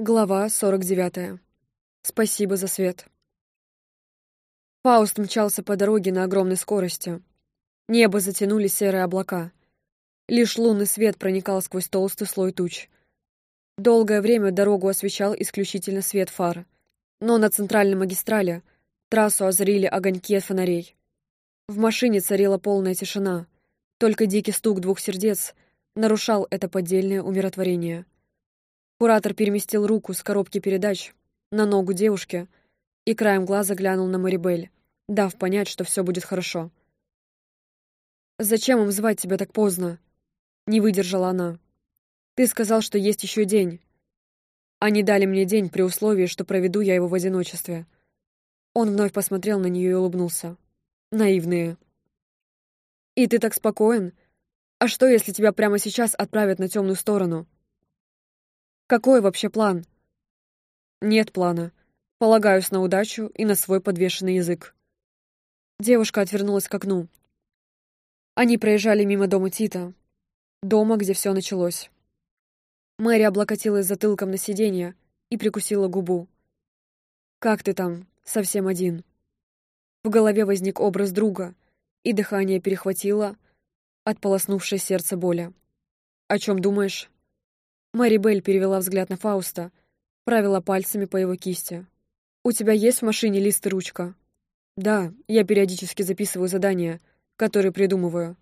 Глава 49. Спасибо за свет. Фауст мчался по дороге на огромной скорости. Небо затянули серые облака. Лишь лунный свет проникал сквозь толстый слой туч. Долгое время дорогу освещал исключительно свет фар. Но на центральной магистрали трассу озарили огоньки от фонарей. В машине царила полная тишина. Только дикий стук двух сердец нарушал это поддельное умиротворение. Куратор переместил руку с коробки передач на ногу девушки и краем глаза глянул на Марибель, дав понять, что все будет хорошо. «Зачем им звать тебя так поздно?» Не выдержала она. «Ты сказал, что есть еще день. Они дали мне день при условии, что проведу я его в одиночестве». Он вновь посмотрел на нее и улыбнулся. «Наивные». «И ты так спокоен? А что, если тебя прямо сейчас отправят на темную сторону?» Какой вообще план? Нет плана. Полагаюсь на удачу и на свой подвешенный язык. Девушка отвернулась к окну. Они проезжали мимо дома Тита. Дома, где все началось. Мэри облокотилась затылком на сиденье и прикусила губу. «Как ты там? Совсем один?» В голове возник образ друга, и дыхание перехватило от полоснувшей сердце боли. «О чем думаешь?» Мэри Белль перевела взгляд на Фауста, правила пальцами по его кисти. «У тебя есть в машине лист и ручка?» «Да, я периодически записываю задания, которые придумываю.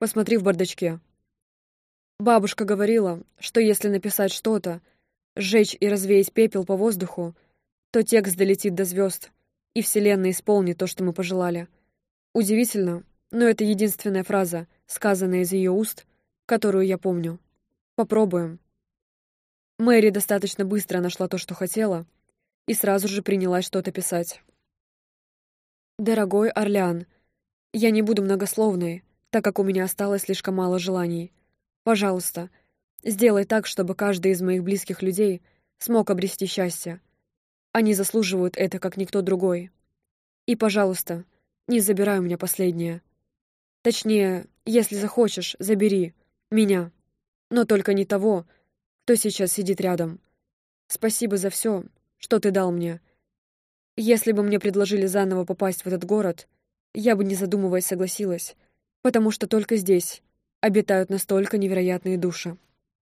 Посмотри в бардачке». Бабушка говорила, что если написать что-то, сжечь и развеять пепел по воздуху, то текст долетит до звезд, и Вселенная исполнит то, что мы пожелали. Удивительно, но это единственная фраза, сказанная из ее уст, которую я помню. Попробуем. Мэри достаточно быстро нашла то, что хотела, и сразу же принялась что-то писать. «Дорогой Орлеан, я не буду многословной, так как у меня осталось слишком мало желаний. Пожалуйста, сделай так, чтобы каждый из моих близких людей смог обрести счастье. Они заслуживают это, как никто другой. И, пожалуйста, не забирай у меня последнее. Точнее, если захочешь, забери меня, но только не того, кто сейчас сидит рядом. Спасибо за все, что ты дал мне. Если бы мне предложили заново попасть в этот город, я бы, не задумываясь, согласилась, потому что только здесь обитают настолько невероятные души.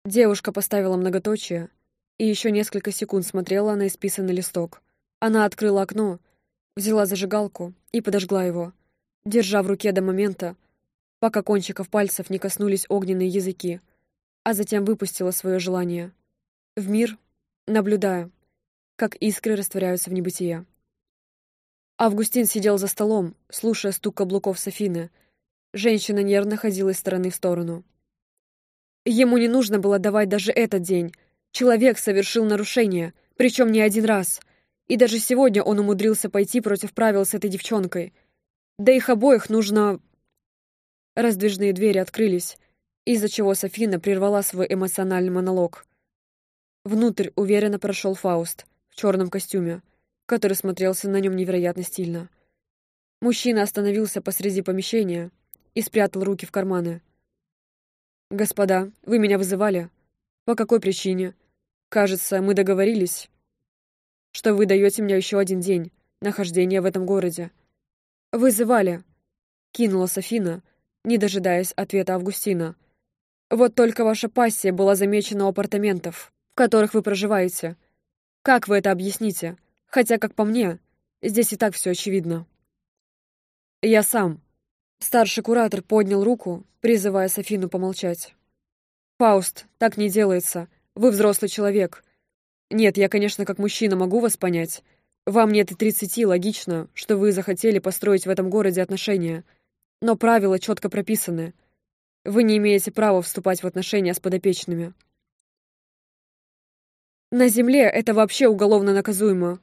Девушка поставила многоточие и еще несколько секунд смотрела на исписанный листок. Она открыла окно, взяла зажигалку и подожгла его, держа в руке до момента, пока кончиков пальцев не коснулись огненные языки — а затем выпустила свое желание. В мир, наблюдая, как искры растворяются в небытие. Августин сидел за столом, слушая стук каблуков Софины. Женщина нервно ходила из стороны в сторону. Ему не нужно было давать даже этот день. Человек совершил нарушение, причем не один раз. И даже сегодня он умудрился пойти против правил с этой девчонкой. Да их обоих нужно... Раздвижные двери открылись, из-за чего Софина прервала свой эмоциональный монолог. Внутрь уверенно прошел Фауст в черном костюме, который смотрелся на нем невероятно стильно. Мужчина остановился посреди помещения и спрятал руки в карманы. «Господа, вы меня вызывали? По какой причине? Кажется, мы договорились, что вы даете мне еще один день нахождения в этом городе». «Вызывали», — кинула Софина, не дожидаясь ответа Августина, — вот только ваша пассия была замечена у апартаментов, в которых вы проживаете. Как вы это объясните? Хотя, как по мне, здесь и так все очевидно. Я сам. Старший куратор поднял руку, призывая Софину помолчать. «Фауст, так не делается. Вы взрослый человек. Нет, я, конечно, как мужчина могу вас понять. Вам нет и тридцати, логично, что вы захотели построить в этом городе отношения. Но правила четко прописаны — вы не имеете права вступать в отношения с подопечными. На земле это вообще уголовно наказуемо.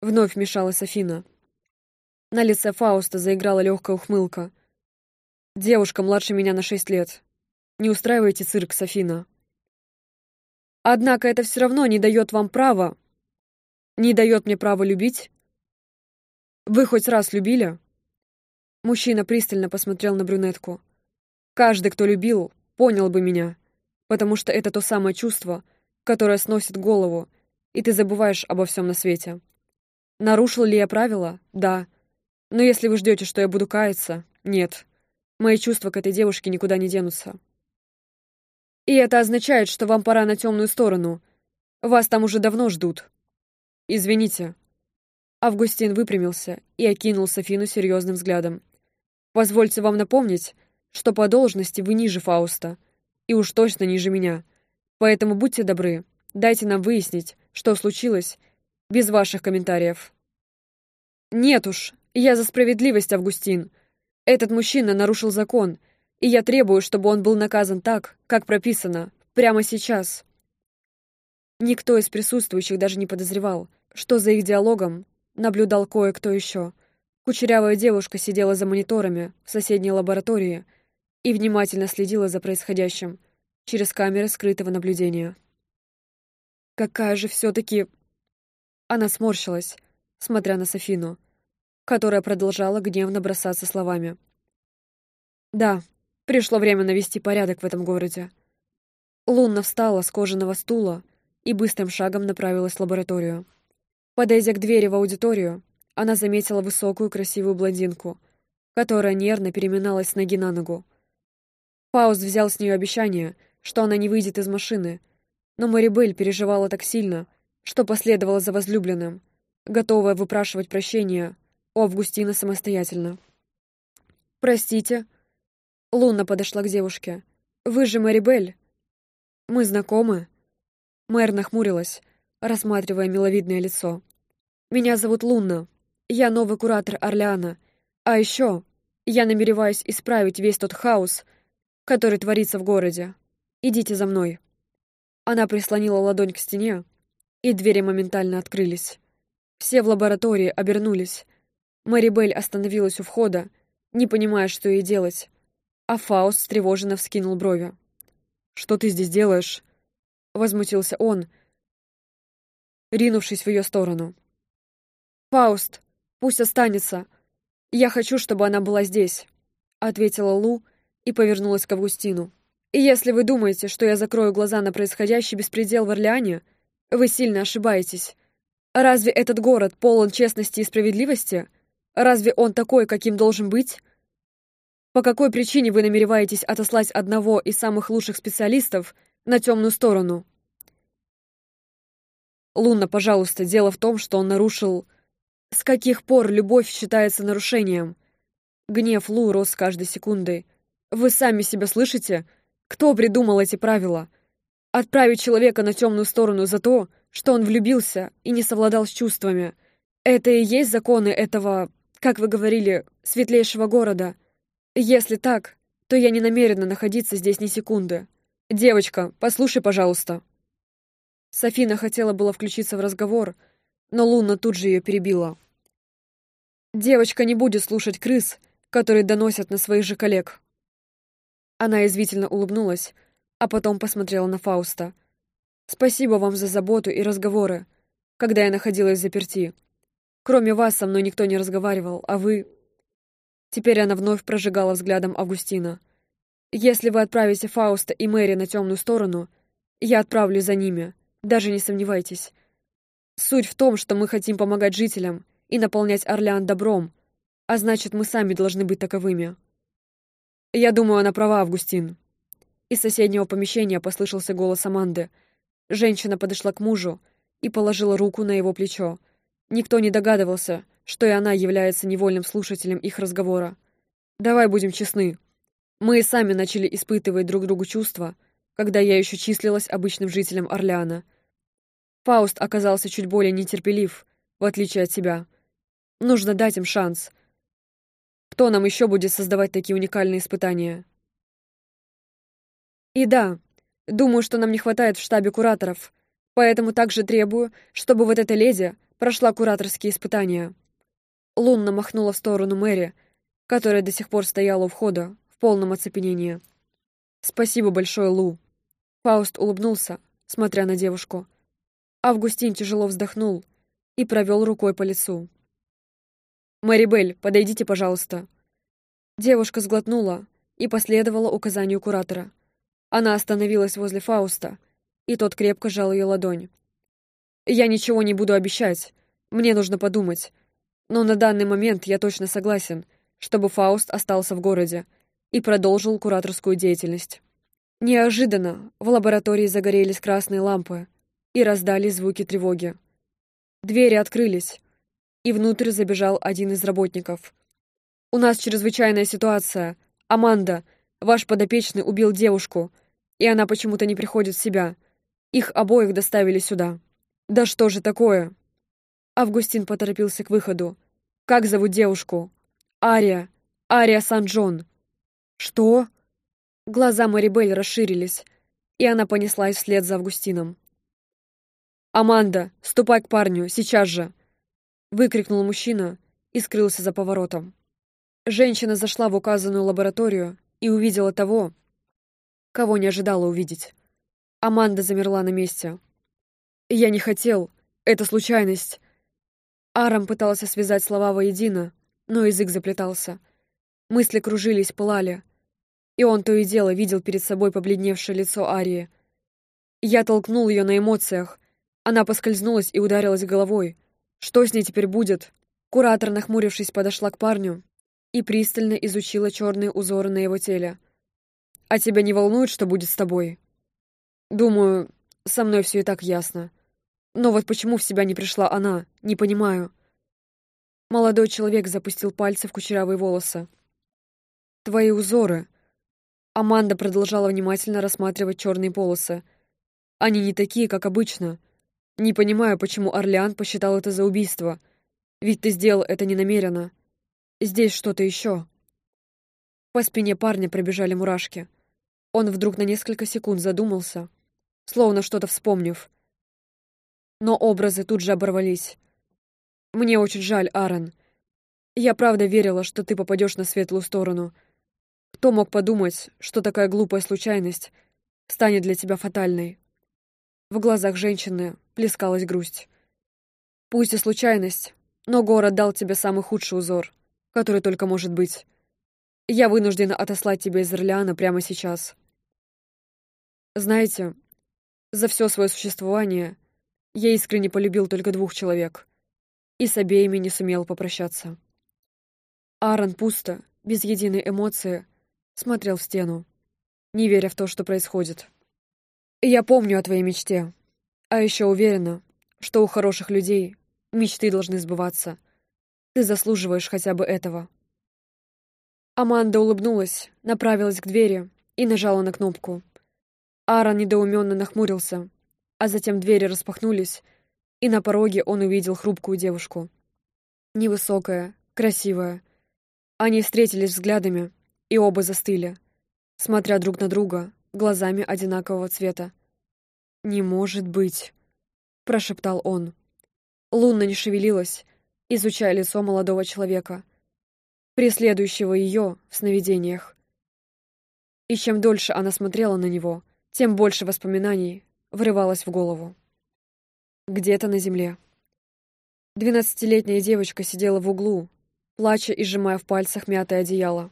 Вновь вмешалась Афина. На лице Фауста заиграла легкая ухмылка. Девушка младше меня на шесть лет. Не устраивайте цирк, Софина. Однако это все равно не дает вам права. Не дает мне права любить. Вы хоть раз любили? Мужчина пристально посмотрел на брюнетку. Каждый, кто любил, понял бы меня, потому что это то самое чувство, которое сносит голову и ты забываешь обо всем на свете. Нарушил ли я правила? Да. Но если вы ждете, что я буду каяться, нет. Мои чувства к этой девушке никуда не денутся. И это означает, что вам пора на темную сторону. Вас там уже давно ждут. Извините. Августин выпрямился и окинул Софину серьезным взглядом. Позвольте вам напомнить, что по должности вы ниже Фауста, и уж точно ниже меня. Поэтому будьте добры, дайте нам выяснить, что случилось, без ваших комментариев. Нет уж, я за справедливость, Августин. Этот мужчина нарушил закон, и я требую, чтобы он был наказан так, как прописано, прямо сейчас. Никто из присутствующих даже не подозревал, что за их диалогом наблюдал кое-кто еще. Кучерявая девушка сидела за мониторами в соседней лаборатории и внимательно следила за происходящим через камеры скрытого наблюдения. Какая же все-таки... Она сморщилась, смотря на Софину, которая продолжала гневно бросаться словами. Да, Пришло время навести порядок в этом городе. Лунна встала с кожаного стула и быстрым шагом направилась в лабораторию. Подойдя к двери в аудиторию, она заметила высокую красивую блондинку, которая нервно переминалась с ноги на ногу. Фауст взял с нее обещание, что она не выйдет из машины, но Марибель переживала так сильно, что последовала за возлюбленным, готовая выпрашивать прощения у Августина самостоятельно. «Простите», Луна подошла к девушке. «Вы же Марибель?» «Мы знакомы?» Мэр нахмурилась, рассматривая миловидное лицо. «Меня зовут Луна. Я новый куратор Орлеана. А еще я намереваюсь исправить весь тот хаос, который творится в городе. Идите за мной». Она прислонила ладонь к стене, и двери моментально открылись. Все в лаборатории обернулись. Марибель остановилась у входа, не понимая, что ей делать. А Фауст встревоженно вскинул брови. «Что ты здесь делаешь?» Возмутился он, ринувшись в ее сторону. «Фауст, пусть останется. Я хочу, чтобы она была здесь», — ответила Лу и повернулась к Августину. «И если вы думаете, что я закрою глаза на происходящий беспредел в Орлеане, вы сильно ошибаетесь. Разве этот город полон честности и справедливости? Разве он такой, каким должен быть?» По какой причине вы намереваетесь отослать одного из самых лучших специалистов на темную сторону? Лунна, пожалуйста, дело в том, что он нарушил... С каких пор любовь считается нарушением? Гнев Лу рос с каждой секундой. Вы сами себя слышите? Кто придумал эти правила? Отправить человека на темную сторону за то, что он влюбился и не совладал с чувствами. Это и есть законы этого, как вы говорили, светлейшего города — если так, то я не намерена находиться здесь ни секунды. Девочка, послушай, пожалуйста. Софина хотела было включиться в разговор, но Луна тут же ее перебила. Девочка не будет слушать крыс, которые доносят на своих же коллег. Она извительно улыбнулась, а потом посмотрела на Фауста. «Спасибо вам за заботу и разговоры, когда я находилась заперти. Кроме вас со мной никто не разговаривал, а вы...» Теперь она вновь прожигала взглядом Августина. «Если вы отправите Фауста и Мэри на темную сторону, я отправлю за ними, даже не сомневайтесь. Суть в том, что мы хотим помогать жителям и наполнять Орлеан добром, а значит, мы сами должны быть таковыми». «Я думаю, она права, Августин». Из соседнего помещения послышался голос Аманды. Женщина подошла к мужу и положила руку на его плечо. Никто не догадывался, что и она является невольным слушателем их разговора. Давай будем честны. Мы и сами начали испытывать друг другу чувства, когда я еще числилась обычным жителем Орлеана. Фауст оказался чуть более нетерпелив, в отличие от тебя. Нужно дать им шанс. Кто нам еще будет создавать такие уникальные испытания? И да, думаю, что нам не хватает в штабе кураторов, поэтому также требую, чтобы вот эта леди прошла кураторские испытания. Лунна махнула в сторону Мэри, которая до сих пор стояла у входа, в полном оцепенении. «Спасибо большое, Лу». Фауст улыбнулся, смотря на девушку. Августин тяжело вздохнул и провел рукой по лицу. «Мэри Белль, подойдите, пожалуйста». Девушка сглотнула и последовала указанию куратора. Она остановилась возле Фауста, и тот крепко сжал ее ладонь. Я ничего не буду обещать. Мне нужно подумать. Но на данный момент я точно согласен, чтобы Фауст остался в городе и продолжил кураторскую деятельность. Неожиданно в лаборатории загорелись красные лампы и раздались звуки тревоги. Двери открылись, и внутрь забежал один из работников. «У нас чрезвычайная ситуация. Аманда, ваш подопечный убил девушку, и она почему-то не приходит в себя. Их обоих доставили сюда». «Да что же такое?» Августин поторопился к выходу. «Как зовут девушку?» «Ария. Ария Сан-Джон». «Что?» Глаза Марибель расширились, и она понеслась вслед за Августином. «Аманда, ступай к парню, сейчас же!» Выкрикнул мужчина и скрылся за поворотом. Женщина зашла в указанную лабораторию и увидела того, кого не ожидала увидеть. Аманда замерла на месте. «Я не хотел. Это случайность». Арам пытался связать слова воедино, но язык заплетался. Мысли кружились, пылали. И он то и дело видел перед собой побледневшее лицо Арии. Я толкнул ее на эмоциях. Она поскользнулась и ударилась головой. Что с ней теперь будет? Куратор, нахмурившись, подошла к парню и пристально изучила черные узоры на его теле. «А тебя не волнует, что будет с тобой?» «Думаю, со мной все и так ясно. Но вот почему в себя не пришла она, не понимаю». Молодой человек запустил пальцы в кучерявые волосы. «Твои узоры». Аманда продолжала внимательно рассматривать черные полосы. «Они не такие, как обычно. Не понимаю, почему Орлеан посчитал это за убийство. Ведь ты сделал это ненамеренно. Здесь что-то еще». По спине парня пробежали мурашки. Он вдруг на несколько секунд задумался, словно что-то вспомнив. Но образы тут же оборвались. «Мне очень жаль, Аарон. Я правда верила, что ты попадешь на светлую сторону. Кто мог подумать, что такая глупая случайность станет для тебя фатальной?» В глазах женщины плескалась грусть. «Пусть и случайность, но город дал тебе самый худший узор, который только может быть. Я вынуждена отослать тебя из Орлеана прямо сейчас. Знаете, за все свое существование я искренне полюбил только двух человек и с обеими не сумел попрощаться. Аарон пусто, без единой эмоции, смотрел в стену, не веря в то, что происходит. «Я помню о твоей мечте, а еще уверена, что у хороших людей мечты должны сбываться. Ты заслуживаешь хотя бы этого». Аманда улыбнулась, направилась к двери и нажала на кнопку. Аарон недоуменно нахмурился, а затем двери распахнулись, и на пороге он увидел хрупкую девушку. Невысокая, красивая. Они встретились взглядами, и оба застыли, смотря друг на друга, глазами одинакового цвета. «Не может быть!» — прошептал он. Лунна не шевелилась, изучая лицо молодого человека, преследующего ее в сновидениях. И чем дольше она смотрела на него, тем больше воспоминаний врывалось в голову. Где-то на земле. Двенадцатилетняя девочка сидела в углу, плача и сжимая в пальцах мятое одеяло.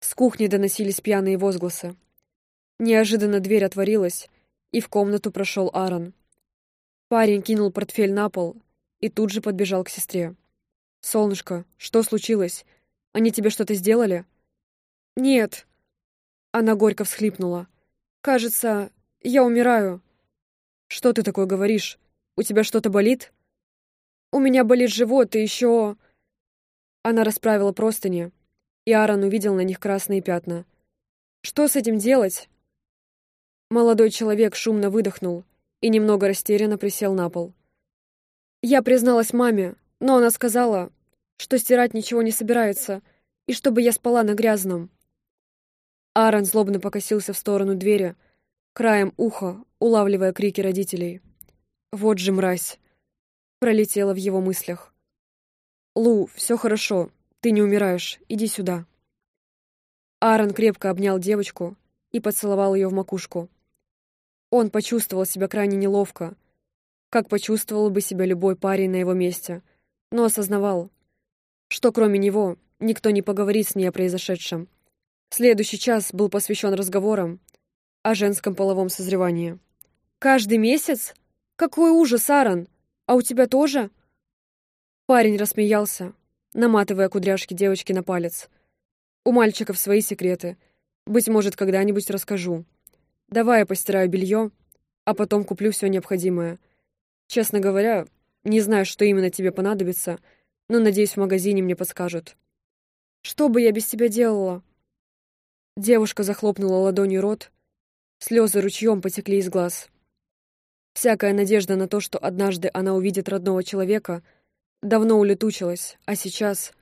С кухни доносились пьяные возгласы. Неожиданно дверь отворилась, и в комнату прошел Аарон. Парень кинул портфель на пол и тут же подбежал к сестре. «Солнышко, что случилось? Они тебе что-то сделали?» «Нет». Она горько всхлипнула. «Кажется, я умираю». «Что ты такое говоришь? У тебя что-то болит?» «У меня болит живот и еще...» Она расправила простыни, и Аарон увидел на них красные пятна. «Что с этим делать?» Молодой человек шумно выдохнул и немного растерянно присел на пол. Я призналась маме, но она сказала, что стирать ничего не собирается, и чтобы я спала на грязном. Аарон злобно покосился в сторону двери, краем уха, улавливая крики родителей. «Вот же мразь!» Пролетела в его мыслях. «Лу, все хорошо, ты не умираешь, иди сюда». Аарон крепко обнял девочку и поцеловал ее в макушку. Он почувствовал себя крайне неловко, как почувствовал бы себя любой парень на его месте, но осознавал, что кроме него никто не поговорит с ней о произошедшем. Следующий час был посвящен разговорам о женском половом созревании. «Каждый месяц? Какой ужас, Аарон! А у тебя тоже?» Парень рассмеялся, наматывая кудряшки девочки на палец. «У мальчиков свои секреты. Быть может, когда-нибудь расскажу. Давай я постираю белье, а потом куплю все необходимое. Честно говоря, не знаю, что именно тебе понадобится, но, надеюсь, в магазине мне подскажут. Что бы я без тебя делала?» Девушка захлопнула ладонью рот, слезы ручьем потекли из глаз. Всякая надежда на то, что однажды она увидит родного человека, давно улетучилась, а сейчас...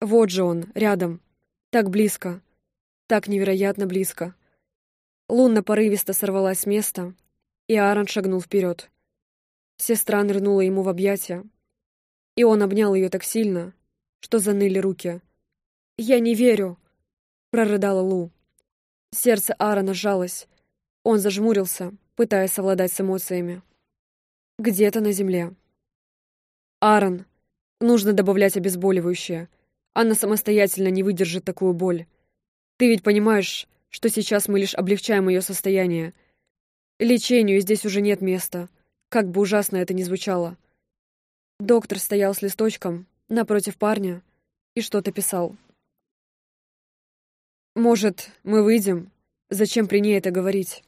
Вот же он, рядом, так близко, так невероятно близко. Лунна порывисто сорвалась с места, и Аарон шагнул вперед. Сестра нырнула ему в объятия, и он обнял ее так сильно, что заныли руки. «Я не верю!» — прорыдала Лу. Сердце Аарона сжалось. Он зажмурился, пытаясь совладать с эмоциями. Где-то на земле. «Аарон, нужно добавлять обезболивающее. Анна самостоятельно не выдержит такую боль. Ты ведь понимаешь, что сейчас мы лишь облегчаем ее состояние. Лечению здесь уже нет места, как бы ужасно это ни звучало. Доктор стоял с листочком напротив парня и что-то писал. «Может, мы выйдем? Зачем при ней это говорить?»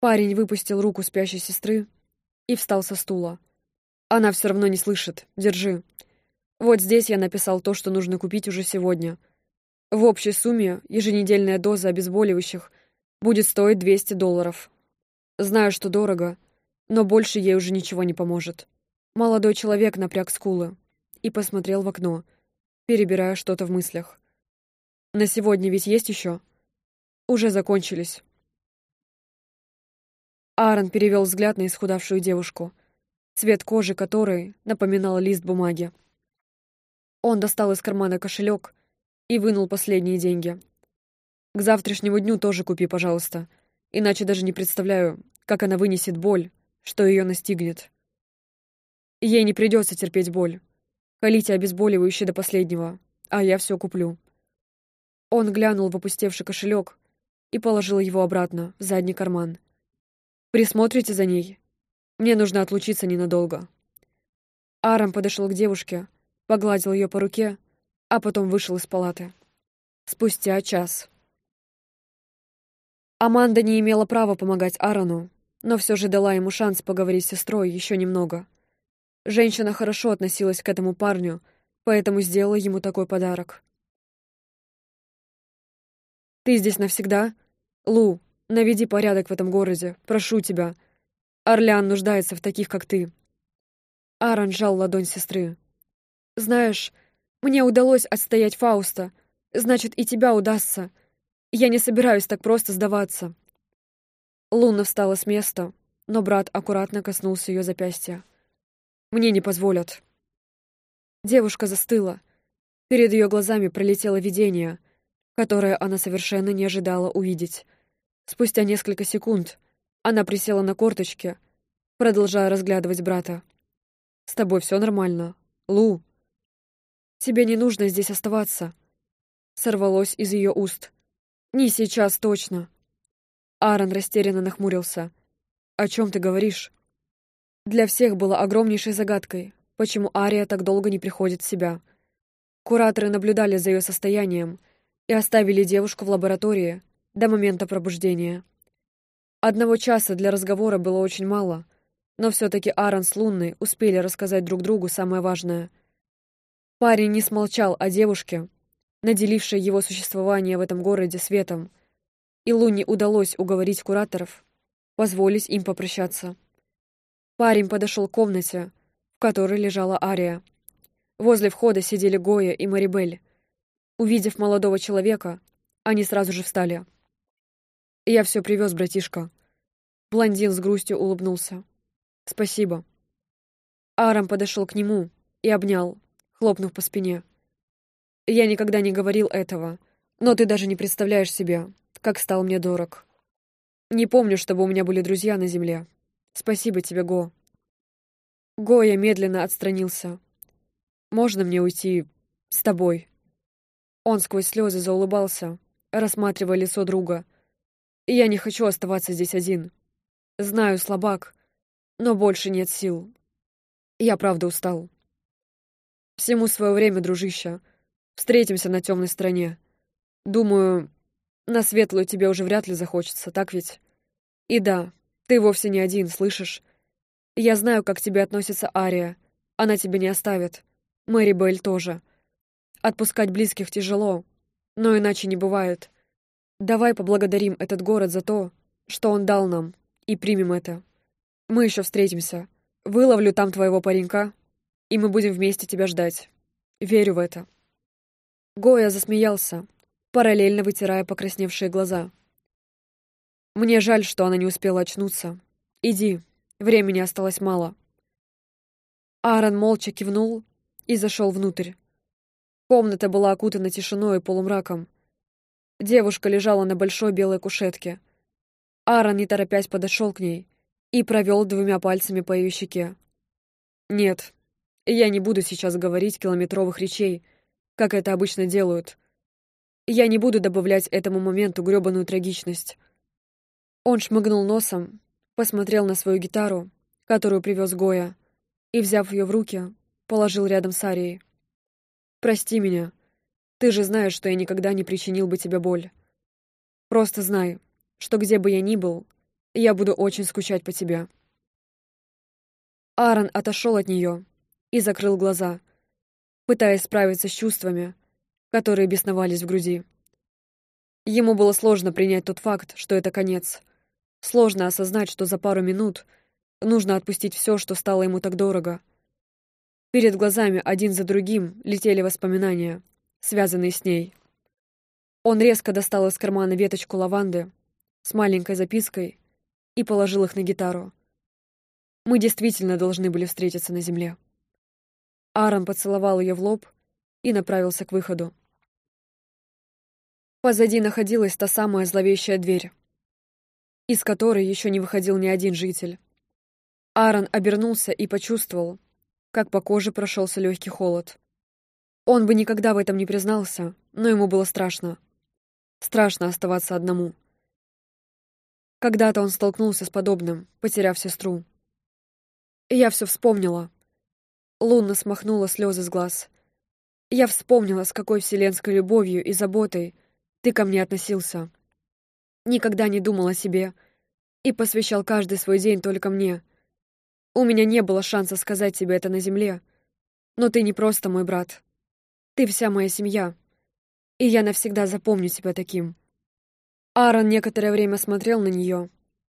Парень выпустил руку спящей сестры и встал со стула. «Она все равно не слышит. Держи. Вот здесь я написал то, что нужно купить уже сегодня. В общей сумме еженедельная доза обезболивающих будет стоить 200 долларов. Знаю, что дорого, но больше ей уже ничего не поможет. Молодой человек напряг скулы и посмотрел в окно, перебирая что-то в мыслях. На сегодня ведь есть еще? Уже закончились. Аарон перевел взгляд на исхудавшую девушку, цвет кожи которой напоминал лист бумаги. Он достал из кармана кошелек и вынул последние деньги. «К завтрашнему дню тоже купи, пожалуйста, иначе даже не представляю, как она вынесет боль, что ее настигнет. Ей не придется терпеть боль. Колите обезболивающее до последнего, а я все куплю». Он глянул в опустевший кошелек и положил его обратно в задний карман. «Присмотрите за ней. Мне нужно отлучиться ненадолго». Арам подошел к девушке, погладил ее по руке, а потом вышел из палаты. Спустя час. Аманда не имела права помогать Аарону, но все же дала ему шанс поговорить с сестрой еще немного. Женщина хорошо относилась к этому парню, поэтому сделала ему такой подарок. «Ты здесь навсегда? Лу, наведи порядок в этом городе, прошу тебя. Орлеан нуждается в таких, как ты». Аарон сжал ладонь сестры. «Знаешь, мне удалось отстоять Фауста. Значит, и тебя удастся. Я не собираюсь так просто сдаваться. Луна встала с места, но брат аккуратно коснулся ее запястья. Мне не позволят. Девушка застыла. Перед ее глазами пролетело видение, которое она совершенно не ожидала увидеть. Спустя несколько секунд она присела на корточки, продолжая разглядывать брата. «С тобой все нормально, Лу?» Тебе не нужно здесь оставаться. Сорвалось из ее уст. Не сейчас точно. Аарон растерянно нахмурился. О чем ты говоришь? Для всех было огромнейшей загадкой, почему Ария так долго не приходит в себя. Кураторы наблюдали за ее состоянием и оставили девушку в лаборатории до момента пробуждения. Одного часа для разговора было очень мало, но все-таки Аарон с Лунной успели рассказать друг другу самое важное — Парень не смолчал о девушке, наделившей его существование в этом городе светом, и Луне удалось уговорить кураторов позволить им попрощаться. Парень подошел к комнате, в которой лежала Ария. Возле входа сидели Гоя и Марибель. Увидев молодого человека, они сразу же встали. «Я все привез, братишка». Блондин с грустью улыбнулся. «Спасибо». Арам подошел к нему и обнял, хлопнув по спине. «Я никогда не говорил этого, но ты даже не представляешь себе, как стал мне дорог. Не помню, чтобы у меня были друзья на земле. Спасибо тебе, Го». Гоя медленно отстранился. «Можно мне уйти с тобой?» Он сквозь слезы заулыбался, рассматривая лицо друга. «Я не хочу оставаться здесь один. Знаю, слабак, но больше нет сил. Я правда устал. Всему свое время, дружище. Встретимся на темной стороне. Думаю, на светлую тебе уже вряд ли захочется, так ведь? И да, ты вовсе не один, слышишь? Я знаю, как к тебе относится Ария. Она тебя не оставит. Мэри Белль тоже. Отпускать близких тяжело, но иначе не бывает. Давай поблагодарим этот город за то, что он дал нам, и примем это. Мы еще встретимся. Выловлю там твоего паренька, и мы будем вместе тебя ждать. Верю в это». Гоя засмеялся, параллельно вытирая покрасневшие глаза. «Мне жаль, что она не успела очнуться. Иди, времени осталось мало». Аарон молча кивнул и зашел внутрь. Комната была окутана тишиной и полумраком. Девушка лежала на большой белой кушетке. Аарон, не торопясь, подошел к ней и провел двумя пальцами по ее щеке. «Нет, я не буду сейчас говорить километровых речей, как это обычно делают. Я не буду добавлять этому моменту грёбаную трагичность». Он шмыгнул носом, посмотрел на свою гитару, которую привез Гоя, и, взяв ее в руки, положил рядом с Арией. «Прости меня. Ты же знаешь, что я никогда не причинил бы тебе боль. Просто знай, что где бы я ни был, я буду очень скучать по тебе». Аарон отошел от нее и закрыл глаза, пытаясь справиться с чувствами, которые бесновались в груди. Ему было сложно принять тот факт, что это конец. Сложно осознать, что за пару минут нужно отпустить все, что стало ему так дорого. Перед глазами один за другим летели воспоминания, связанные с ней. Он резко достал из кармана веточку лаванды с маленькой запиской и положил их на гитару. Мы действительно должны были встретиться на земле. Аарон поцеловал ее в лоб и направился к выходу. Позади находилась та самая зловещая дверь, из которой еще не выходил ни один житель. Аарон обернулся и почувствовал, как по коже прошелся легкий холод. Он бы никогда в этом не признался, но ему было страшно. Страшно оставаться одному. Когда-то он столкнулся с подобным, потеряв сестру. Я все вспомнила. Лунна смахнула слезы с глаз. Я вспомнила, с какой вселенской любовью и заботой ты ко мне относился. Никогда не думал о себе и посвящал каждый свой день только мне. У меня не было шанса сказать тебе это на земле, но ты не просто мой брат. Ты вся моя семья, и я навсегда запомню тебя таким. Аарон некоторое время смотрел на нее,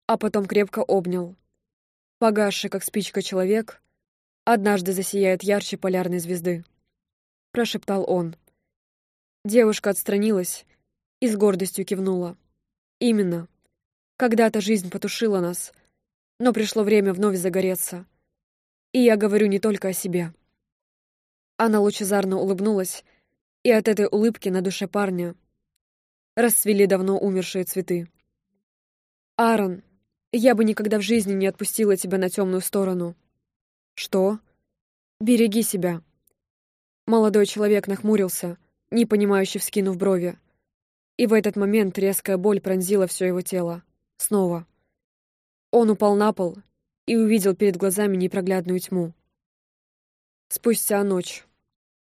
а потом крепко обнял. Погасший, как спичка, человек однажды засияет ярче полярной звезды. Прошептал он. Девушка отстранилась и с гордостью кивнула. Именно. Когда-то жизнь потушила нас, но пришло время вновь загореться. И я говорю не только о себе. Она лучезарно улыбнулась, и от этой улыбки на душе парня расцвели давно умершие цветы. «Аарон, я бы никогда в жизни не отпустила тебя на темную сторону». «Что?» «Береги себя». Молодой человек нахмурился, непонимающе вскинув брови. И в этот момент резкая боль пронзила все его тело. Снова. Он упал на пол и увидел перед глазами непроглядную тьму. Спустя ночь.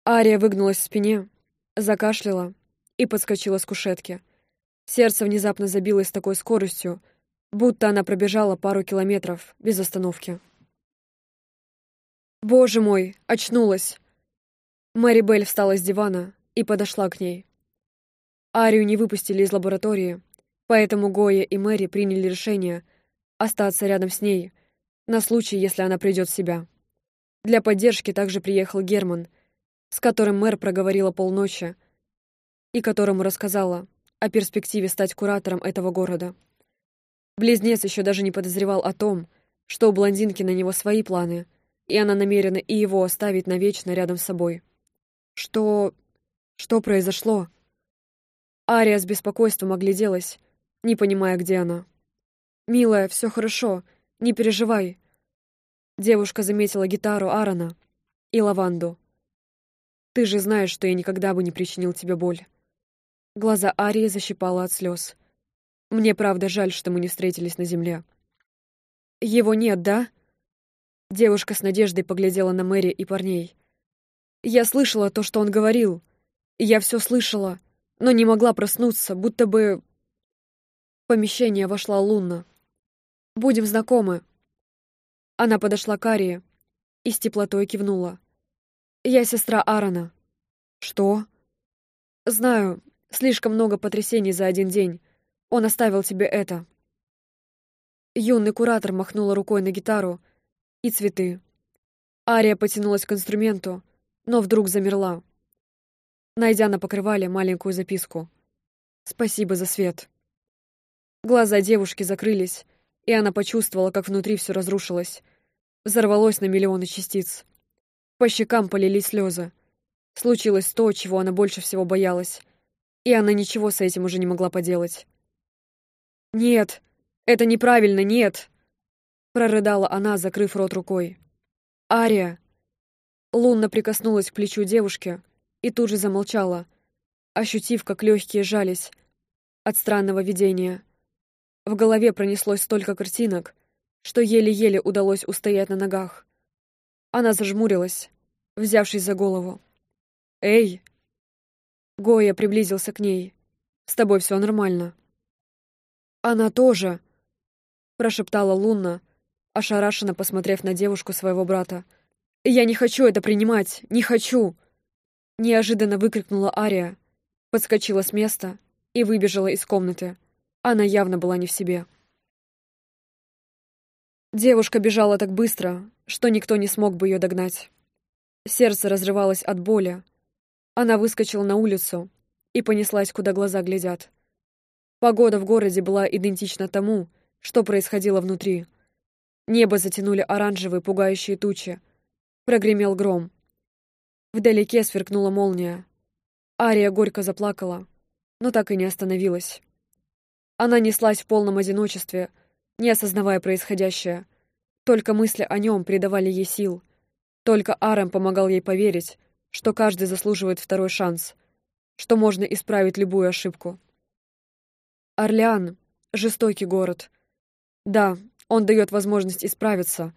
Ария выгнулась в спине, закашляла и подскочила с кушетки. Сердце внезапно забилось с такой скоростью, будто она пробежала пару километров без остановки. «Боже мой!» — очнулась. Мэри Белль встала с дивана и подошла к ней. Арию не выпустили из лаборатории, поэтому Гоя и Мэри приняли решение остаться рядом с ней на случай, если она придет в себя. Для поддержки также приехал Герман, с которым мэр проговорила полночи, и которому рассказала о перспективе стать куратором этого города. Близнец еще даже не подозревал о том, что у блондинки на него свои планы, и она намерена и его оставить навечно рядом с собой. Что... что произошло? Ария с беспокойством огляделась, не понимая, где она. «Милая, все хорошо, не переживай». Девушка заметила гитару Аарона и лаванду. «Ты же знаешь, что я никогда бы не причинил тебе боль». Глаза Арии защипало от слез. «Мне правда жаль, что мы не встретились на земле». «Его нет, да?» Девушка с надеждой поглядела на Мэри и парней. Я слышала то, что он говорил. Я все слышала, но не могла проснуться, будто бы... В помещение вошла Лунна. «Будем знакомы». Она подошла к Арии и с теплотой кивнула. «Я сестра Аарона». «Что?» «Знаю, слишком много потрясений за один день. Он оставил тебе это». Юный куратор махнула рукой на гитару и цветы. Ария потянулась к инструменту, но вдруг замерла, найдя на покрывале маленькую записку. «Спасибо за свет». Глаза девушки закрылись, и она почувствовала, как внутри все разрушилось. Взорвалось на миллионы частиц. По щекам полились слезы. Случилось то, чего она больше всего боялась. И она ничего с этим уже не могла поделать. «Нет, это неправильно, нет!» Прорыдала она, закрыв рот рукой. «Ария!» Лунна прикоснулась к плечу девушки и тут же замолчала, ощутив, как легкие жались от странного видения. В голове пронеслось столько картинок, что еле-еле удалось устоять на ногах. Она зажмурилась, взявшись за голову. «Эй!» Гоя приблизился к ней. «С тобой все нормально». «Она тоже!» прошептала Лунна, ошарашенно посмотрев на девушку своего брата. «Я не хочу это принимать! Не хочу!» Неожиданно выкрикнула Ария, подскочила с места и выбежала из комнаты. Она явно была не в себе. Девушка бежала так быстро, что никто не смог бы ее догнать. Сердце разрывалось от боли, она выскочила на улицу и понеслась, куда глаза глядят. Погода в городе была идентична тому, что происходило внутри. Небо затянули оранжевые пугающие тучи. Прогремел гром. Вдалеке сверкнула молния. Ария горько заплакала, но так и не остановилась. Она неслась в полном одиночестве, не осознавая происходящее. Только мысли о нем придавали ей сил. Только Арам помогал ей поверить, что каждый заслуживает второй шанс, что можно исправить любую ошибку. Орлеан — жестокий город. Да, он дает возможность исправиться,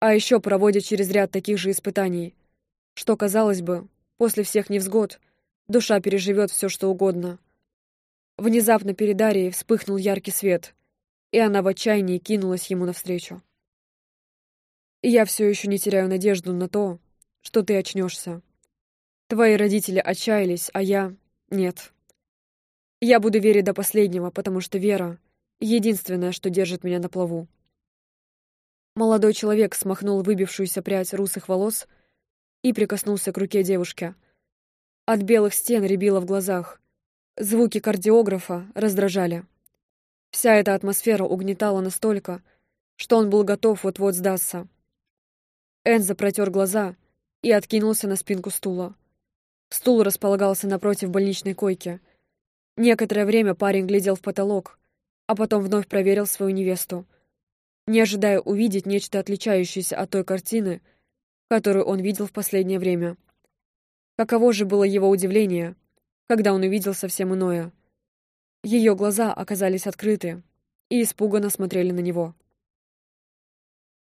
а еще проводит через ряд таких же испытаний, что, казалось бы, после всех невзгод душа переживет все, что угодно. Внезапно перед Арией вспыхнул яркий свет, и она в отчаянии кинулась ему навстречу. я все еще не теряю надежду на то, что ты очнешься. Твои родители отчаялись, а я — нет. Я буду верить до последнего, потому что вера — единственное, что держит меня на плаву. Молодой человек смахнул выбившуюся прядь русых волос и прикоснулся к руке девушки. От белых стен рябило в глазах. Звуки кардиографа раздражали. Вся эта атмосфера угнетала настолько, что он был готов вот-вот сдаться. Энза протер глаза и откинулся на спинку стула. Стул располагался напротив больничной койки. Некоторое время парень глядел в потолок, а потом вновь проверил свою невесту, не ожидая увидеть нечто отличающееся от той картины, которую он видел в последнее время. Каково же было его удивление, когда он увидел совсем иное. Ее глаза оказались открыты и испуганно смотрели на него.